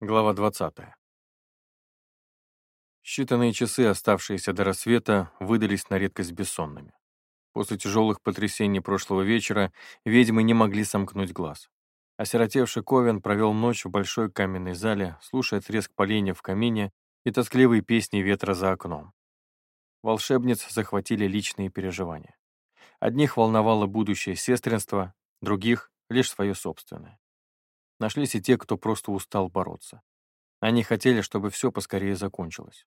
Глава 20. Считанные часы, оставшиеся до рассвета, выдались на редкость бессонными. После тяжелых потрясений прошлого вечера ведьмы не могли сомкнуть глаз. Осиротевший Ковен провел ночь в большой каменной зале, слушая треск поленья в камине и тоскливые песни ветра за окном. Волшебниц захватили личные переживания. Одних волновало будущее сестринства, других — лишь свое собственное. Нашлись и те, кто просто устал бороться. Они хотели, чтобы все поскорее закончилось.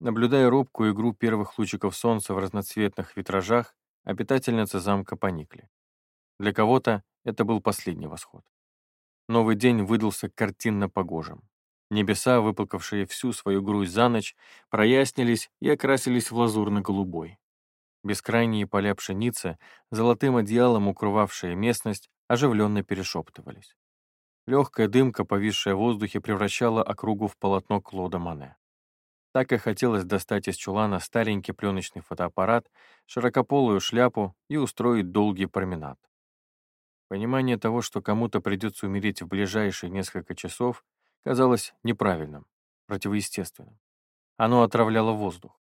Наблюдая робкую игру первых лучиков солнца в разноцветных витражах, обитательницы замка поникли. Для кого-то это был последний восход. Новый день выдался картинно погожим. Небеса, выплакавшие всю свою грусть за ночь, прояснились и окрасились в лазурно-голубой. Бескрайние поля пшеницы, золотым одеялом укрывавшие местность, оживленно перешептывались. Легкая дымка, повисшая в воздухе, превращала округу в полотно Клода Мане. Так и хотелось достать из чулана старенький пленочный фотоаппарат, широкополую шляпу и устроить долгий променад. Понимание того, что кому-то придется умереть в ближайшие несколько часов, казалось неправильным, противоестественным. Оно отравляло воздух.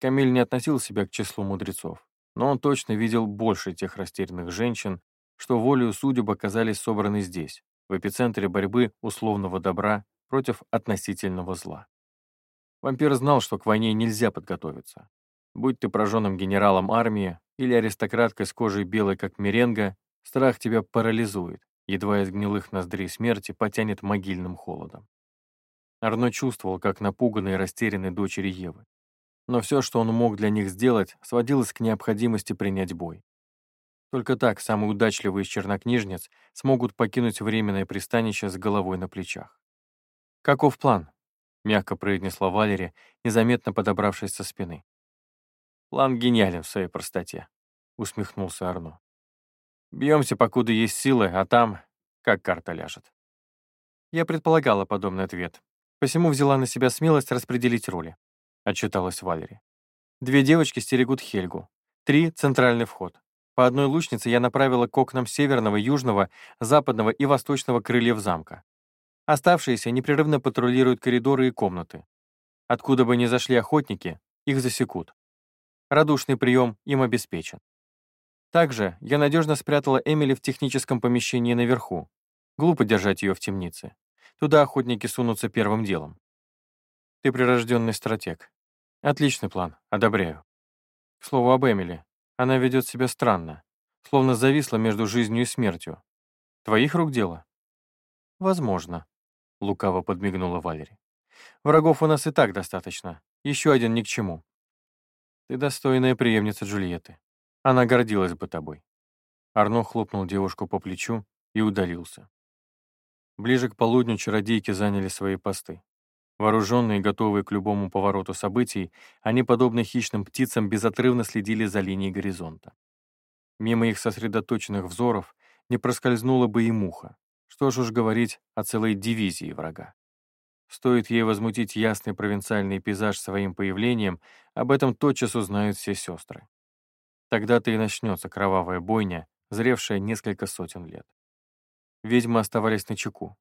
Камиль не относил себя к числу мудрецов, но он точно видел больше тех растерянных женщин, что волею судеб оказались собраны здесь, в эпицентре борьбы условного добра против относительного зла. Вампир знал, что к войне нельзя подготовиться. Будь ты прожженным генералом армии или аристократкой с кожей белой, как меренга, страх тебя парализует, едва из гнилых ноздрей смерти потянет могильным холодом. Арно чувствовал, как напуганный и растерянный дочери Евы. Но все, что он мог для них сделать, сводилось к необходимости принять бой. Только так самые удачливые из чернокнижниц смогут покинуть временное пристанище с головой на плечах. «Каков план?» — мягко произнесла Валерия, незаметно подобравшись со спины. «План гениален в своей простоте», — усмехнулся Арно. «Бьемся, покуда есть силы, а там как карта ляжет». Я предполагала подобный ответ, посему взяла на себя смелость распределить роли, — отчиталась Валерия. Две девочки стерегут Хельгу, три — центральный вход, по одной лучнице я направила к окнам северного, южного, западного и восточного крыльев замка. Оставшиеся непрерывно патрулируют коридоры и комнаты. Откуда бы ни зашли охотники, их засекут. Радушный прием им обеспечен. Также я надежно спрятала Эмили в техническом помещении наверху. Глупо держать ее в темнице. Туда охотники сунутся первым делом. Ты прирожденный стратег. Отличный план, одобряю. К слову об Эмили. Она ведет себя странно, словно зависла между жизнью и смертью. Твоих рук дело? Возможно, — лукаво подмигнула Валери. Врагов у нас и так достаточно. Еще один ни к чему. Ты достойная преемница Джульетты. Она гордилась бы тобой. Арно хлопнул девушку по плечу и удалился. Ближе к полудню чародейки заняли свои посты. Вооруженные и готовые к любому повороту событий, они, подобно хищным птицам, безотрывно следили за линией горизонта. Мимо их сосредоточенных взоров не проскользнула бы и муха. Что ж уж говорить о целой дивизии врага. Стоит ей возмутить ясный провинциальный пейзаж своим появлением, об этом тотчас узнают все сестры. Тогда-то и начнется кровавая бойня, зревшая несколько сотен лет. Ведьмы оставались на чеку,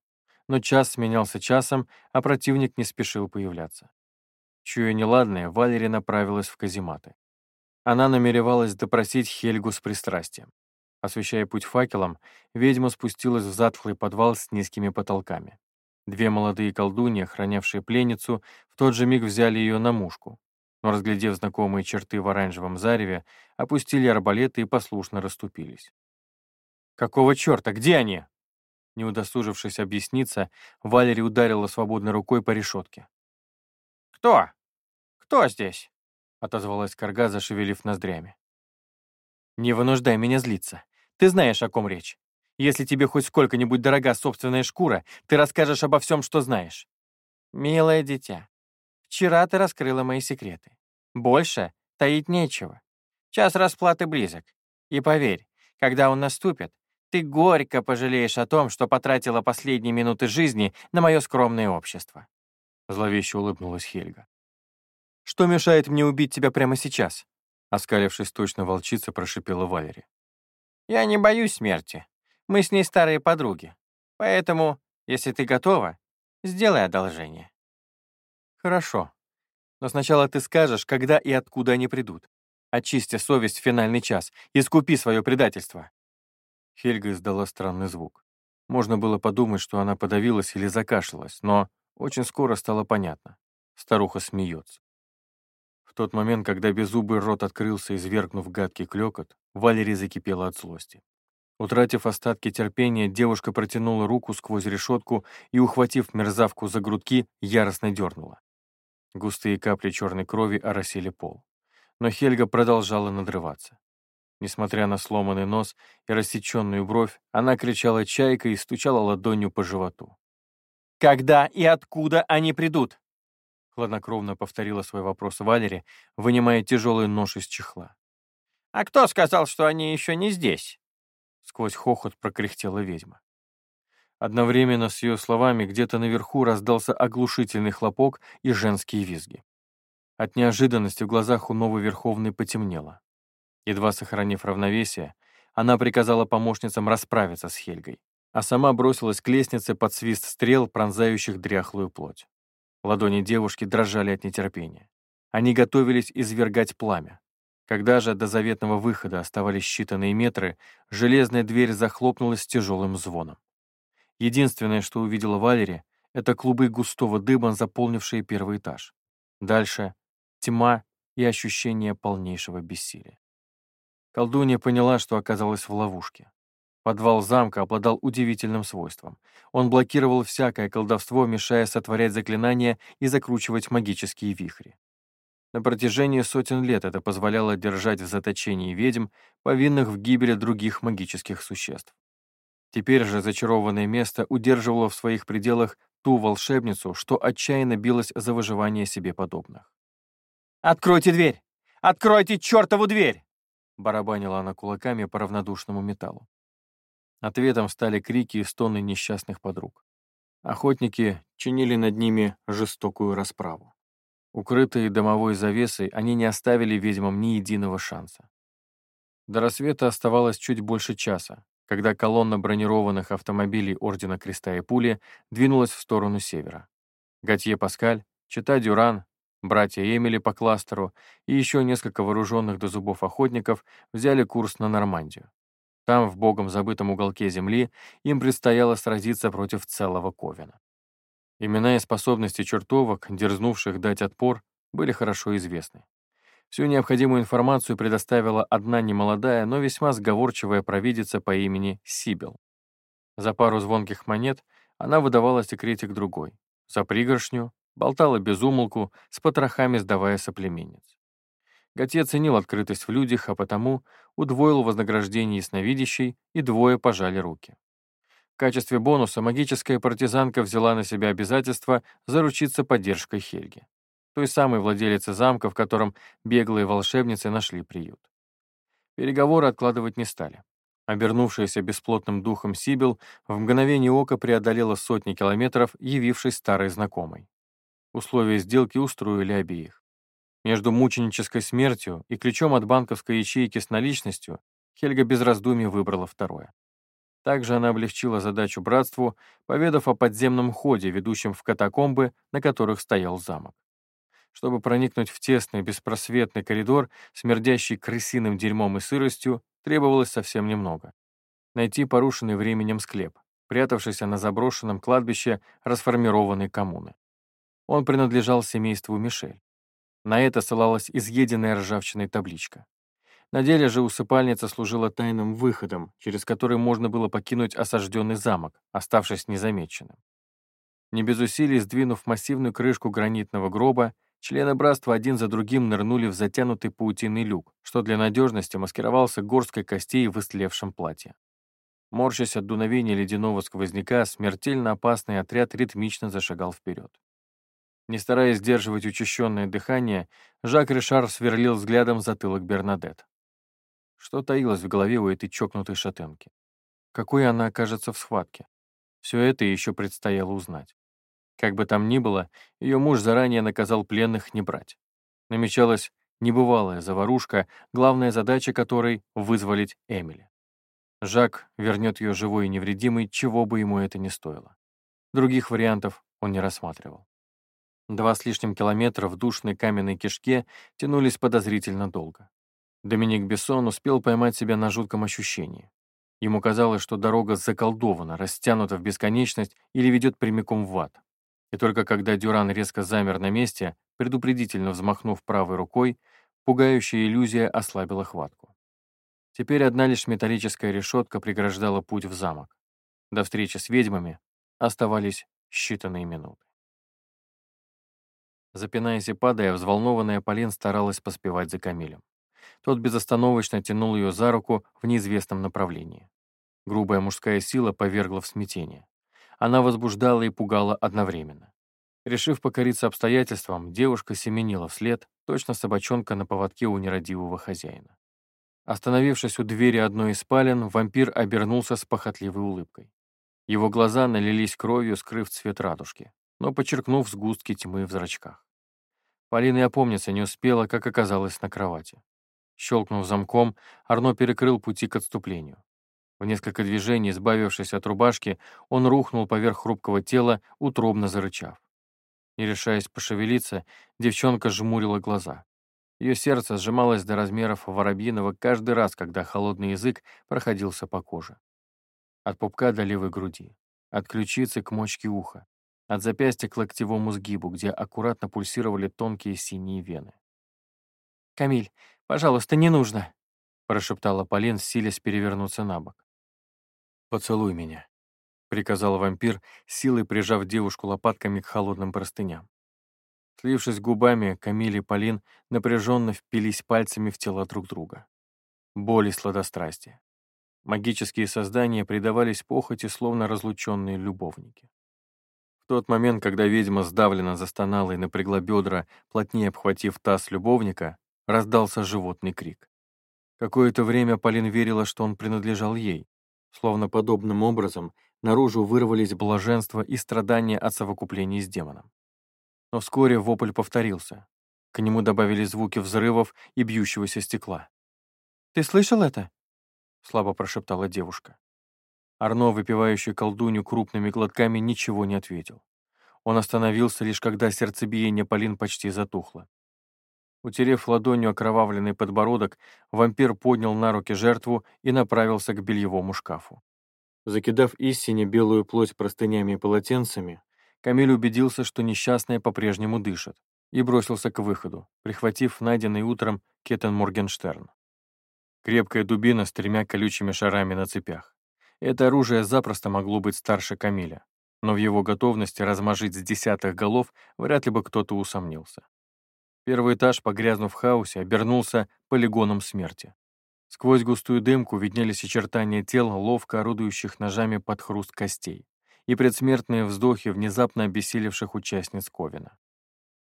но час сменялся часом, а противник не спешил появляться. Чуя неладное, Валерия направилась в казематы. Она намеревалась допросить Хельгу с пристрастием. Освещая путь факелом, ведьма спустилась в затхлый подвал с низкими потолками. Две молодые колдуньи, охранявшие пленницу, в тот же миг взяли ее на мушку, но, разглядев знакомые черты в оранжевом зареве, опустили арбалеты и послушно расступились. «Какого черта? Где они?» Не удосужившись объясниться, Валерий ударила свободной рукой по решетке. «Кто? Кто здесь?» — отозвалась Карга, зашевелив ноздрями. «Не вынуждай меня злиться. Ты знаешь, о ком речь. Если тебе хоть сколько-нибудь дорога собственная шкура, ты расскажешь обо всем, что знаешь». «Милое дитя, вчера ты раскрыла мои секреты. Больше таить нечего. Час расплаты близок. И поверь, когда он наступит, ты горько пожалеешь о том, что потратила последние минуты жизни на мое скромное общество». Зловеще улыбнулась Хельга. «Что мешает мне убить тебя прямо сейчас?» Оскалившись точно волчица, прошипела Валери. «Я не боюсь смерти. Мы с ней старые подруги. Поэтому, если ты готова, Сделай одолжение». «Хорошо. Но сначала ты скажешь, когда и откуда они придут. Очисти совесть в финальный час. Искупи свое предательство». Хельга издала странный звук. Можно было подумать, что она подавилась или закашлялась, но очень скоро стало понятно. Старуха смеется. В тот момент, когда беззубый рот открылся, извергнув гадкий клёкот, Валерий закипела от злости. Утратив остатки терпения, девушка протянула руку сквозь решетку и, ухватив мерзавку за грудки, яростно дернула. Густые капли черной крови оросили пол. Но Хельга продолжала надрываться. Несмотря на сломанный нос и рассеченную бровь, она кричала чайкой и стучала ладонью по животу. «Когда и откуда они придут?» Хладнокровно повторила свой вопрос Валери, вынимая тяжелый нож из чехла. «А кто сказал, что они еще не здесь?» Сквозь хохот прокряхтела ведьма. Одновременно с ее словами где-то наверху раздался оглушительный хлопок и женские визги. От неожиданности в глазах у новой Верховной потемнело. Едва сохранив равновесие, она приказала помощницам расправиться с Хельгой, а сама бросилась к лестнице под свист стрел, пронзающих дряхлую плоть. Ладони девушки дрожали от нетерпения. Они готовились извергать пламя. Когда же до заветного выхода оставались считанные метры, железная дверь захлопнулась с тяжелым звоном. Единственное, что увидела Валери, это клубы густого дыма, заполнившие первый этаж. Дальше — тьма и ощущение полнейшего бессилия. Колдунья поняла, что оказалась в ловушке. Подвал замка обладал удивительным свойством. Он блокировал всякое колдовство, мешая сотворять заклинания и закручивать магические вихри. На протяжении сотен лет это позволяло держать в заточении ведьм, повинных в гибели других магических существ. Теперь же зачарованное место удерживало в своих пределах ту волшебницу, что отчаянно билась за выживание себе подобных. «Откройте дверь! Откройте чертову дверь!» Барабанила она кулаками по равнодушному металлу. Ответом стали крики и стоны несчастных подруг. Охотники чинили над ними жестокую расправу. Укрытые домовой завесой, они не оставили ведьмам ни единого шанса. До рассвета оставалось чуть больше часа, когда колонна бронированных автомобилей Ордена Креста и Пули двинулась в сторону севера. Готье Паскаль, Чита Дюран, братья Эмили по кластеру и еще несколько вооруженных до зубов охотников взяли курс на Нормандию. Там, в богом забытом уголке земли, им предстояло сразиться против целого Ковена. Имена и способности чертовок, дерзнувших дать отпор, были хорошо известны. Всю необходимую информацию предоставила одна немолодая, но весьма сговорчивая провидица по имени Сибил. За пару звонких монет она выдавала секретик другой. За пригоршню болтала без умолку, с потрохами сдавая соплеменниц. Готье ценил открытость в людях, а потому удвоил вознаграждение ясновидящей, и двое пожали руки. В качестве бонуса магическая партизанка взяла на себя обязательство заручиться поддержкой Хельги той самой владелицы замка, в котором беглые волшебницы нашли приют. Переговоры откладывать не стали. Обернувшаяся бесплотным духом Сибил в мгновение ока преодолела сотни километров, явившись старой знакомой. Условия сделки устроили обеих. Между мученической смертью и ключом от банковской ячейки с наличностью Хельга без раздумий выбрала второе. Также она облегчила задачу братству, поведав о подземном ходе, ведущем в катакомбы, на которых стоял замок. Чтобы проникнуть в тесный, беспросветный коридор, смердящий крысиным дерьмом и сыростью, требовалось совсем немного. Найти порушенный временем склеп, прятавшийся на заброшенном кладбище расформированной коммуны. Он принадлежал семейству Мишель. На это ссылалась изъеденная ржавчиной табличка. На деле же усыпальница служила тайным выходом, через который можно было покинуть осажденный замок, оставшись незамеченным. Не без усилий сдвинув массивную крышку гранитного гроба, Члены братства один за другим нырнули в затянутый паутинный люк, что для надежности маскировался горсткой костей в истлевшем платье. Морщась от дуновения ледяного сквозняка, смертельно опасный отряд ритмично зашагал вперед. Не стараясь сдерживать учащенное дыхание, Жак Ришар сверлил взглядом затылок Бернадет. Что таилось в голове у этой чокнутой шатенки? Какой она окажется в схватке? Все это еще предстояло узнать. Как бы там ни было, ее муж заранее наказал пленных не брать. Намечалась небывалая заварушка, главная задача которой — вызволить Эмили. Жак вернет ее живой и невредимой, чего бы ему это ни стоило. Других вариантов он не рассматривал. Два с лишним километра в душной каменной кишке тянулись подозрительно долго. Доминик Бессон успел поймать себя на жутком ощущении. Ему казалось, что дорога заколдована, растянута в бесконечность или ведет прямиком в ад. И только когда Дюран резко замер на месте, предупредительно взмахнув правой рукой, пугающая иллюзия ослабила хватку. Теперь одна лишь металлическая решетка преграждала путь в замок. До встречи с ведьмами оставались считанные минуты. Запинаясь и падая, взволнованная Полин старалась поспевать за Камилем. Тот безостановочно тянул ее за руку в неизвестном направлении. Грубая мужская сила повергла в смятение. Она возбуждала и пугала одновременно. Решив покориться обстоятельствам, девушка семенила вслед, точно собачонка на поводке у нерадивого хозяина. Остановившись у двери одной из спален, вампир обернулся с похотливой улыбкой. Его глаза налились кровью, скрыв цвет радужки, но подчеркнув сгустки тьмы в зрачках. Полина и опомниться не успела, как оказалась на кровати. Щелкнув замком, Арно перекрыл пути к отступлению. В несколько движений, избавившись от рубашки, он рухнул поверх хрупкого тела, утробно зарычав. Не решаясь пошевелиться, девчонка жмурила глаза. Ее сердце сжималось до размеров воробьиного каждый раз, когда холодный язык проходился по коже. От пупка до левой груди, от ключицы к мочке уха, от запястья к локтевому сгибу, где аккуратно пульсировали тонкие синие вены. «Камиль, пожалуйста, не нужно!» прошептала Полин, силясь перевернуться на бок. «Поцелуй меня», — приказал вампир, силой прижав девушку лопатками к холодным простыням. Слившись губами, Камиль и Полин напряженно впились пальцами в тела друг друга. Боль и сладострастие. Магические создания предавались похоти, словно разлученные любовники. Тот момент, когда ведьма сдавленно застонала и напрягла бедра, плотнее обхватив таз любовника, раздался животный крик. Какое-то время Полин верила, что он принадлежал ей. Словно подобным образом наружу вырвались блаженство и страдания от совокупления с демоном. Но вскоре вопль повторился. К нему добавились звуки взрывов и бьющегося стекла. «Ты слышал это?» — слабо прошептала девушка. Арно, выпивающий колдунью крупными глотками, ничего не ответил. Он остановился лишь когда сердцебиение Полин почти затухло. Утерев ладонью окровавленный подбородок, вампир поднял на руки жертву и направился к бельевому шкафу. Закидав истине белую плоть простынями и полотенцами, Камиль убедился, что несчастная по-прежнему дышит, и бросился к выходу, прихватив найденный утром Кетен Моргенштерн. Крепкая дубина с тремя колючими шарами на цепях. Это оружие запросто могло быть старше Камиля, но в его готовности размажить с десятых голов вряд ли бы кто-то усомнился. Первый этаж, погрязнув в хаосе, обернулся полигоном смерти. Сквозь густую дымку виднелись очертания тел, ловко орудующих ножами под хруст костей, и предсмертные вздохи внезапно обессилевших участниц Ковина.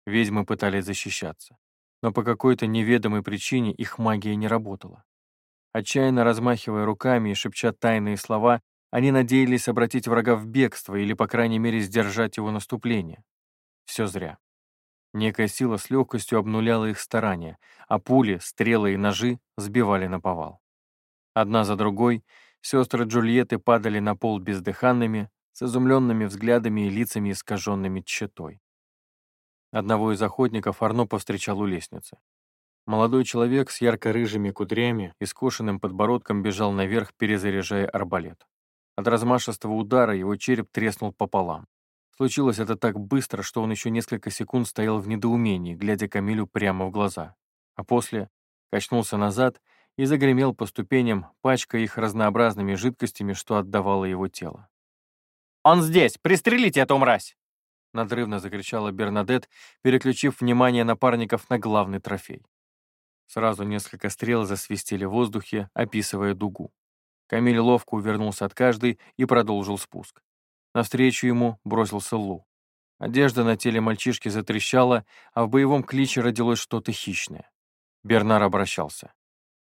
Ведьмы пытались защищаться, но по какой-то неведомой причине их магия не работала. Отчаянно размахивая руками и шепча тайные слова, они надеялись обратить врага в бегство или, по крайней мере, сдержать его наступление. Все зря. Некая сила с легкостью обнуляла их старания, а пули, стрелы и ножи сбивали на повал. Одна за другой сестры Джульетты падали на пол бездыханными, с изумленными взглядами и лицами, искаженными тщетой. Одного из охотников Арно повстречал у лестницы. Молодой человек с ярко-рыжими кудрями и скошенным подбородком бежал наверх, перезаряжая арбалет. От размашистого удара его череп треснул пополам. Случилось это так быстро, что он еще несколько секунд стоял в недоумении, глядя Камилю прямо в глаза. А после качнулся назад и загремел по ступеням, пачкая их разнообразными жидкостями, что отдавало его тело. «Он здесь! Пристрелите эту мразь!» Надрывно закричала Бернадет, переключив внимание напарников на главный трофей. Сразу несколько стрел засвистели в воздухе, описывая дугу. Камиль ловко увернулся от каждой и продолжил спуск. Навстречу ему бросился Лу. Одежда на теле мальчишки затрещала, а в боевом кличе родилось что-то хищное. Бернар обращался.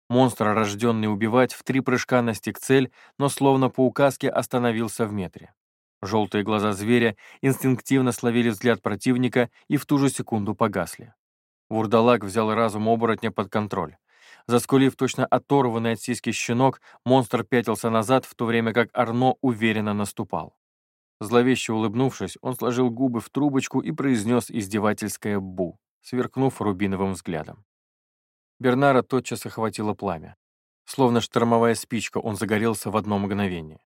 Монстр, рожденный убивать, в три прыжка настиг цель, но словно по указке остановился в метре. Желтые глаза зверя инстинктивно словили взгляд противника и в ту же секунду погасли. Вурдалак взял разум оборотня под контроль. Заскулив точно оторванный от сиськи щенок, монстр пятился назад, в то время как Арно уверенно наступал. Зловеще улыбнувшись, он сложил губы в трубочку и произнес издевательское «бу», сверкнув рубиновым взглядом. Бернара тотчас охватило пламя. Словно штормовая спичка, он загорелся в одно мгновение.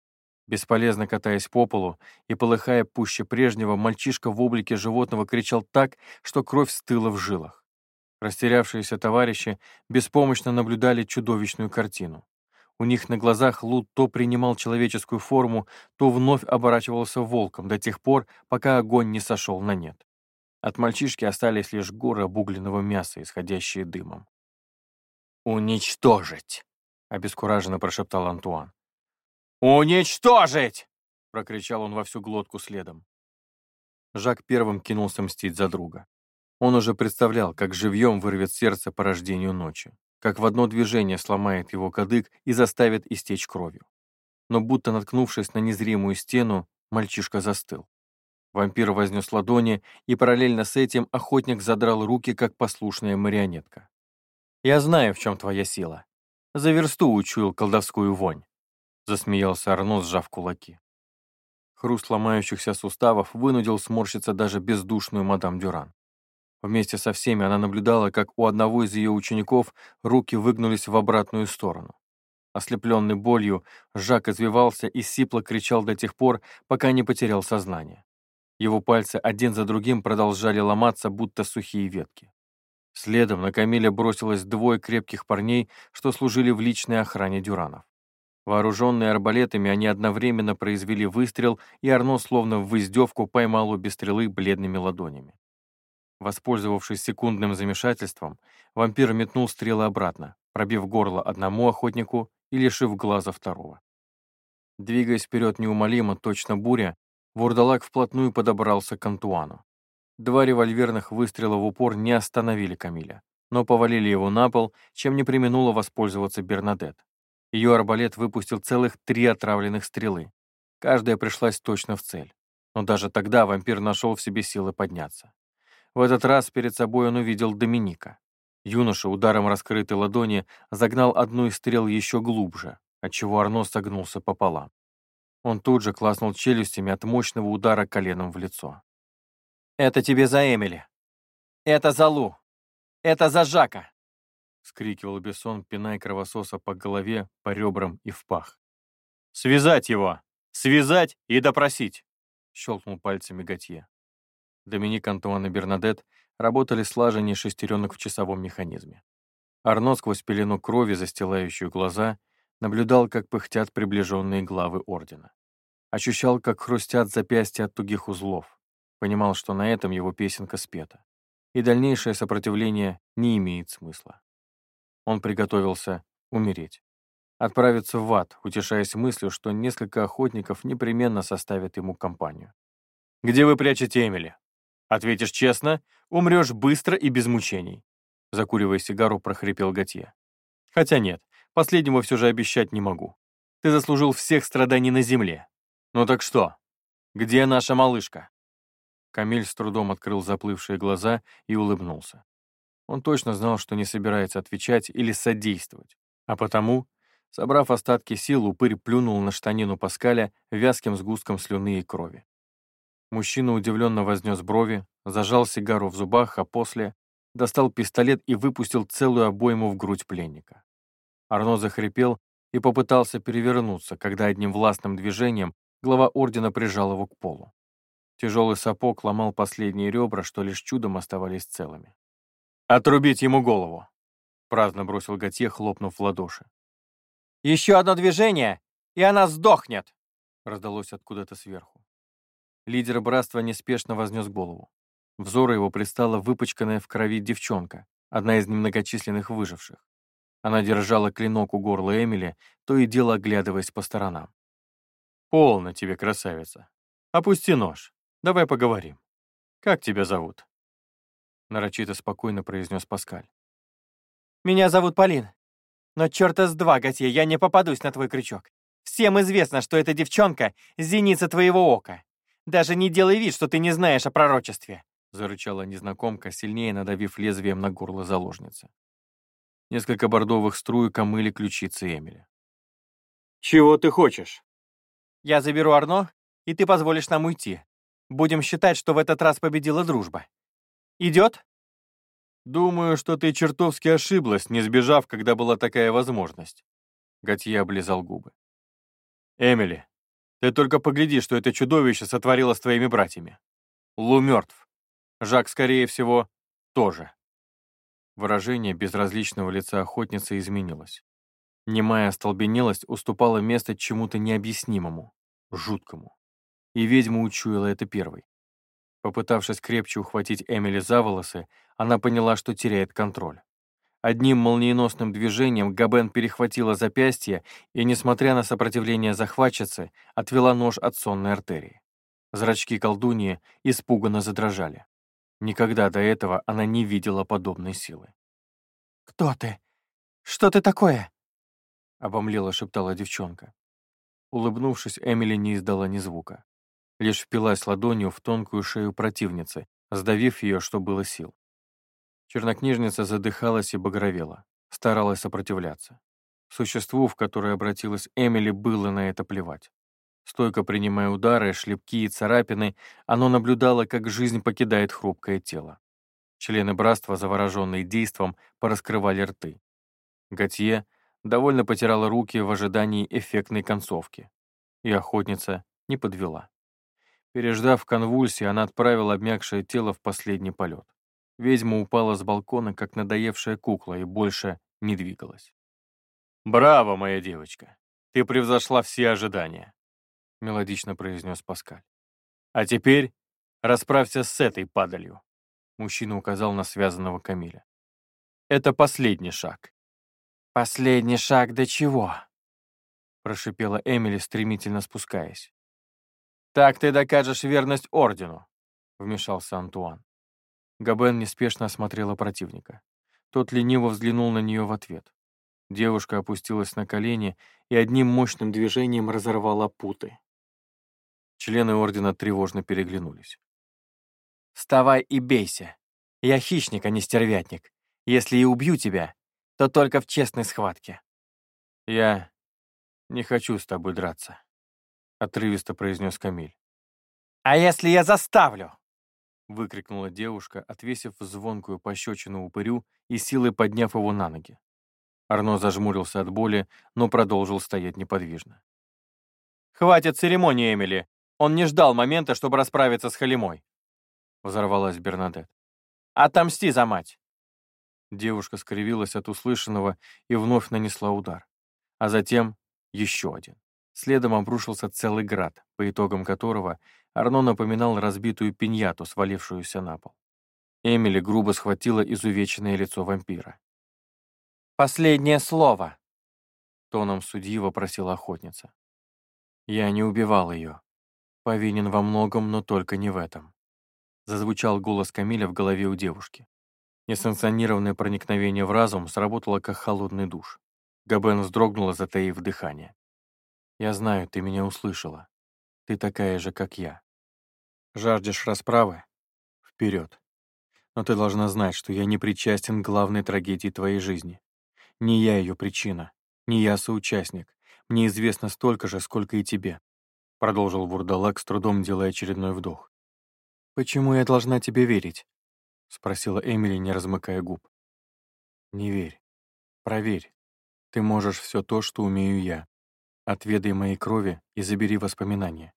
Бесполезно катаясь по полу и полыхая пуще прежнего, мальчишка в облике животного кричал так, что кровь стыла в жилах. Растерявшиеся товарищи беспомощно наблюдали чудовищную картину. У них на глазах Лут то принимал человеческую форму, то вновь оборачивался волком до тех пор, пока огонь не сошел на нет. От мальчишки остались лишь горы обугленного мяса, исходящие дымом. «Уничтожить!» — обескураженно прошептал Антуан. «Уничтожить!» — прокричал он во всю глотку следом. Жак первым кинулся мстить за друга. Он уже представлял, как живьем вырвет сердце по рождению ночи как в одно движение сломает его кадык и заставит истечь кровью. Но будто наткнувшись на незримую стену, мальчишка застыл. Вампир вознес ладони, и параллельно с этим охотник задрал руки, как послушная марионетка. «Я знаю, в чем твоя сила. За версту учуял колдовскую вонь», — засмеялся Арно, сжав кулаки. Хруст ломающихся суставов вынудил сморщиться даже бездушную мадам Дюран. Вместе со всеми она наблюдала, как у одного из ее учеников руки выгнулись в обратную сторону. Ослепленный болью, Жак извивался и сипло кричал до тех пор, пока не потерял сознание. Его пальцы один за другим продолжали ломаться, будто сухие ветки. Следом на Камиля бросилось двое крепких парней, что служили в личной охране Дюранов. Вооруженные арбалетами, они одновременно произвели выстрел, и Арно словно в издевку поймал обе стрелы бледными ладонями. Воспользовавшись секундным замешательством, вампир метнул стрелы обратно, пробив горло одному охотнику и лишив глаза второго. Двигаясь вперед неумолимо, точно буря, вурдалак вплотную подобрался к Антуану. Два револьверных выстрела в упор не остановили Камиля, но повалили его на пол, чем не применула воспользоваться Бернадет. Ее арбалет выпустил целых три отравленных стрелы. Каждая пришлась точно в цель. Но даже тогда вампир нашел в себе силы подняться. В этот раз перед собой он увидел Доминика. Юноша ударом раскрытой ладони загнал одну из стрел еще глубже, отчего Арно согнулся пополам. Он тут же класнул челюстями от мощного удара коленом в лицо. «Это тебе за Эмили! Это за Лу! Это за Жака!» — скрикивал Бессон, пиная кровососа по голове, по ребрам и в пах. «Связать его! Связать и допросить!» — щелкнул пальцами Готье. Доминик, Антуан и Бернадет работали слаженнее шестеренок в часовом механизме. Арно сквозь пелену крови, застилающую глаза, наблюдал, как пыхтят приближенные главы Ордена. Ощущал, как хрустят запястья от тугих узлов. Понимал, что на этом его песенка спета. И дальнейшее сопротивление не имеет смысла. Он приготовился умереть. Отправиться в ад, утешаясь мыслью, что несколько охотников непременно составят ему компанию. «Где вы прячете Эмили?» Ответишь честно, умрешь быстро и без мучений. Закуривая сигару, прохрипел Готье. Хотя нет, последнего все же обещать не могу. Ты заслужил всех страданий на земле. Ну так что? Где наша малышка? Камиль с трудом открыл заплывшие глаза и улыбнулся. Он точно знал, что не собирается отвечать или содействовать, а потому, собрав остатки сил, упырь плюнул на штанину Паскаля вязким сгустком слюны и крови. Мужчина удивленно вознес брови, зажал сигару в зубах, а после достал пистолет и выпустил целую обойму в грудь пленника. Арно захрипел и попытался перевернуться, когда одним властным движением глава ордена прижал его к полу. Тяжелый сапог ломал последние ребра, что лишь чудом оставались целыми. «Отрубить ему голову!» — праздно бросил Готье, хлопнув в ладоши. «Еще одно движение, и она сдохнет!» — раздалось откуда-то сверху. Лидер братства неспешно вознес голову. Взору его пристала выпачканная в крови девчонка, одна из немногочисленных выживших. Она держала клинок у горла Эмили, то и дело оглядываясь по сторонам. «Полно тебе, красавица. Опусти нож. Давай поговорим. Как тебя зовут?» Нарочито спокойно произнес Паскаль. «Меня зовут Полин. Но черта с два, Готье, я не попадусь на твой крючок. Всем известно, что эта девчонка — зеница твоего ока. Даже не делай вид, что ты не знаешь о пророчестве!» зарычала незнакомка, сильнее надавив лезвием на горло заложницы. Несколько бордовых струек омыли ключицы Эмили. «Чего ты хочешь?» «Я заберу Арно и ты позволишь нам уйти. Будем считать, что в этот раз победила дружба. Идет?» «Думаю, что ты чертовски ошиблась, не сбежав, когда была такая возможность». Готье облизал губы. «Эмили, ты только погляди, что это чудовище сотворило с твоими братьями. Лу мертв. Жак, скорее всего, тоже». Выражение безразличного лица охотницы изменилось. Немая остолбенелость уступала место чему-то необъяснимому, жуткому. И ведьма учуяла это первой. Попытавшись крепче ухватить Эмили за волосы, она поняла, что теряет контроль. Одним молниеносным движением Габен перехватила запястье и, несмотря на сопротивление захватчицы, отвела нож от сонной артерии. Зрачки колдуньи испуганно задрожали. Никогда до этого она не видела подобной силы. «Кто ты? Что ты такое?» — обомлела шептала девчонка. Улыбнувшись, Эмили не издала ни звука. Лишь впилась ладонью в тонкую шею противницы, сдавив ее, что было сил. Чернокнижница задыхалась и багровела, старалась сопротивляться. Существу, в которое обратилась Эмили, было на это плевать. Стойко принимая удары, шлепки и царапины, оно наблюдало, как жизнь покидает хрупкое тело. Члены братства, завороженные действом, пораскрывали рты. Готье довольно потирала руки в ожидании эффектной концовки. И охотница не подвела. Переждав конвульсии, она отправила обмякшее тело в последний полет. Ведьма упала с балкона, как надоевшая кукла, и больше не двигалась. «Браво, моя девочка! Ты превзошла все ожидания!» — мелодично произнес Паскаль. «А теперь расправься с этой падалью!» Мужчина указал на связанного Камиля. «Это последний шаг. «Последний шаг до чего?» — прошипела Эмили, стремительно спускаясь. «Так ты докажешь верность Ордену», — вмешался Антуан. Габен неспешно осмотрела противника. Тот лениво взглянул на нее в ответ. Девушка опустилась на колени и одним мощным движением разорвала путы. Члены Ордена тревожно переглянулись. «Вставай и бейся. Я хищник, а не стервятник. Если и убью тебя, то только в честной схватке. «Я не хочу с тобой драться», — отрывисто произнес Камиль. «А если я заставлю?» — выкрикнула девушка, отвесив звонкую пощечину упырю и силой подняв его на ноги. Арно зажмурился от боли, но продолжил стоять неподвижно. «Хватит церемонии, Эмили! Он не ждал момента, чтобы расправиться с Халимой!» Взорвалась Бернадет. «Отомсти за мать!» Девушка скривилась от услышанного и вновь нанесла удар. А затем еще один. Следом обрушился целый град, по итогам которого Арно напоминал разбитую пиньяту, свалившуюся на пол. Эмили грубо схватила изувеченное лицо вампира. «Последнее слово!» Тоном судьи вопросила охотница. «Я не убивал ее. Повинен во многом, но только не в этом». Зазвучал голос Камиля в голове у девушки. Несанкционированное проникновение в разум сработало как холодный душ. Габен вздрогнула, затаив дыхание. «Я знаю, ты меня услышала. Ты такая же, как я. Жаждешь расправы? Вперед. Но ты должна знать, что я не причастен к главной трагедии твоей жизни. Не я ее причина, не я соучастник. Мне известно столько же, сколько и тебе», — продолжил Вурдалак, с трудом делая очередной вдох. «Почему я должна тебе верить? — спросила Эмили, не размыкая губ. «Не верь. Проверь. Ты можешь все то, что умею я. Отведай моей крови и забери воспоминания.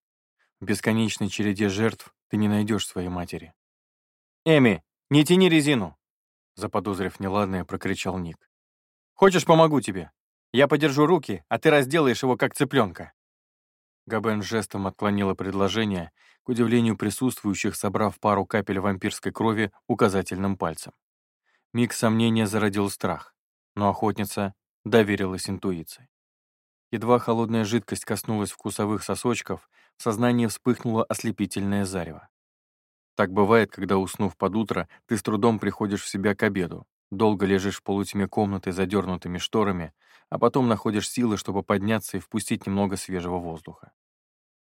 В бесконечной череде жертв ты не найдешь своей матери». «Эми, не тяни резину!» Заподозрив неладное, прокричал Ник. «Хочешь, помогу тебе? Я подержу руки, а ты разделаешь его, как цыпленка». Габен жестом отклонила предложение, к удивлению присутствующих, собрав пару капель вампирской крови указательным пальцем. Миг сомнения зародил страх, но охотница доверилась интуиции. Едва холодная жидкость коснулась вкусовых сосочков, в сознании вспыхнуло ослепительное зарево. Так бывает, когда, уснув под утро, ты с трудом приходишь в себя к обеду, долго лежишь в полутьме комнаты задернутыми шторами, а потом находишь силы, чтобы подняться и впустить немного свежего воздуха.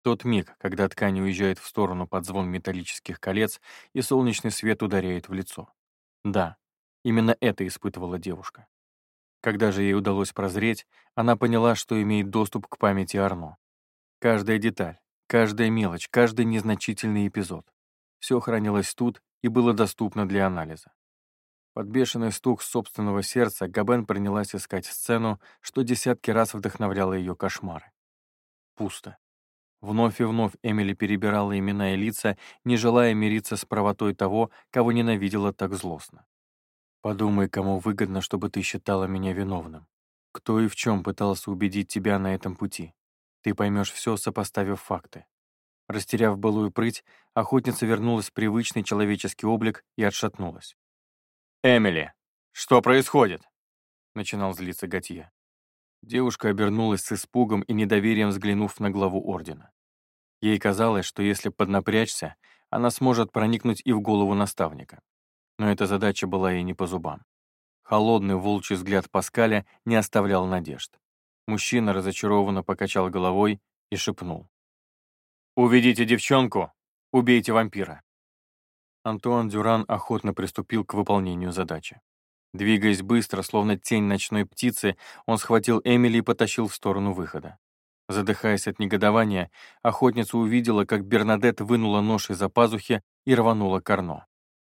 Тот миг, когда ткань уезжает в сторону под звон металлических колец, и солнечный свет ударяет в лицо. Да, именно это испытывала девушка. Когда же ей удалось прозреть, она поняла, что имеет доступ к памяти Арно. Каждая деталь, каждая мелочь, каждый незначительный эпизод. Все хранилось тут и было доступно для анализа. Под бешеный стук собственного сердца Габен принялась искать сцену, что десятки раз вдохновляло ее кошмары. Пусто. Вновь и вновь Эмили перебирала имена и лица, не желая мириться с правотой того, кого ненавидела так злостно. «Подумай, кому выгодно, чтобы ты считала меня виновным. Кто и в чем пытался убедить тебя на этом пути. Ты поймешь все, сопоставив факты». Растеряв былую прыть, охотница вернулась в привычный человеческий облик и отшатнулась. «Эмили, что происходит?» — начинал злиться Готье. Девушка обернулась с испугом и недоверием взглянув на главу Ордена. Ей казалось, что если поднапрячься, она сможет проникнуть и в голову наставника. Но эта задача была ей не по зубам. Холодный волчий взгляд Паскаля не оставлял надежд. Мужчина разочарованно покачал головой и шепнул. «Уведите девчонку, убейте вампира». Антуан Дюран охотно приступил к выполнению задачи. Двигаясь быстро, словно тень ночной птицы, он схватил Эмили и потащил в сторону выхода. Задыхаясь от негодования, охотница увидела, как Бернадет вынула нож из-за пазухи и рванула корно.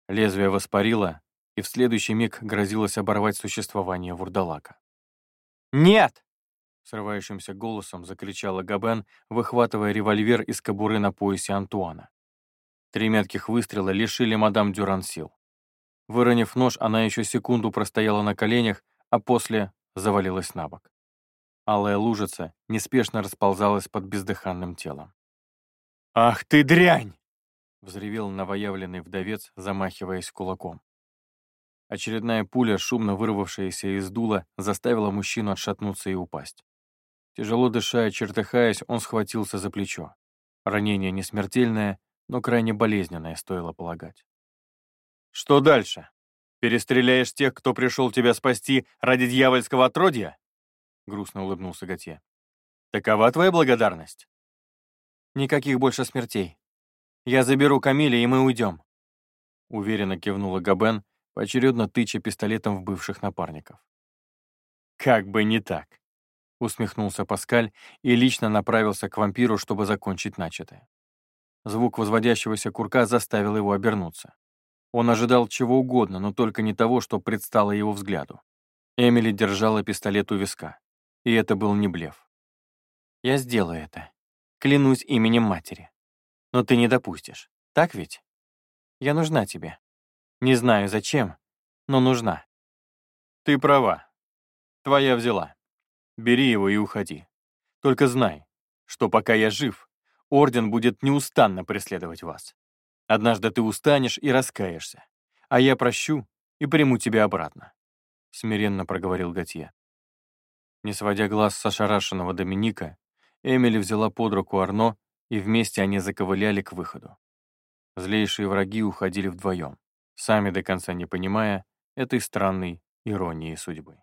Лезвие воспарило, и в следующий миг грозилось оборвать существование вурдалака. «Нет!» — срывающимся голосом закричала Габен, выхватывая револьвер из кобуры на поясе Антуана. Три метких выстрела лишили мадам Дюран сил. Выронив нож, она еще секунду простояла на коленях, а после завалилась на бок. Алая лужица неспешно расползалась под бездыханным телом. «Ах ты дрянь!» — взревел новоявленный вдовец, замахиваясь кулаком. Очередная пуля, шумно вырвавшаяся из дула, заставила мужчину отшатнуться и упасть. Тяжело дыша и чертыхаясь, он схватился за плечо. Ранение не смертельное, но крайне болезненное, стоило полагать. Что дальше? Перестреляешь тех, кто пришел тебя спасти ради дьявольского отродья? Грустно улыбнулся Готье. Такова твоя благодарность? Никаких больше смертей. Я заберу Камиля, и мы уйдем. Уверенно кивнула Габен, поочередно тыча пистолетом в бывших напарников. «Как бы не так», — усмехнулся Паскаль и лично направился к вампиру, чтобы закончить начатое. Звук возводящегося курка заставил его обернуться. Он ожидал чего угодно, но только не того, что предстало его взгляду. Эмили держала пистолет у виска. И это был не блеф. «Я сделаю это. Клянусь именем матери. Но ты не допустишь. Так ведь? Я нужна тебе. Не знаю, зачем, но нужна». «Ты права. Твоя взяла. Бери его и уходи. Только знай, что пока я жив, Орден будет неустанно преследовать вас. Однажды ты устанешь и раскаешься, а я прощу и приму тебя обратно», — смиренно проговорил Готье. Не сводя глаз с ошарашенного Доминика, Эмили взяла под руку Арно, и вместе они заковыляли к выходу. Злейшие враги уходили вдвоем, сами до конца не понимая этой странной иронии судьбы.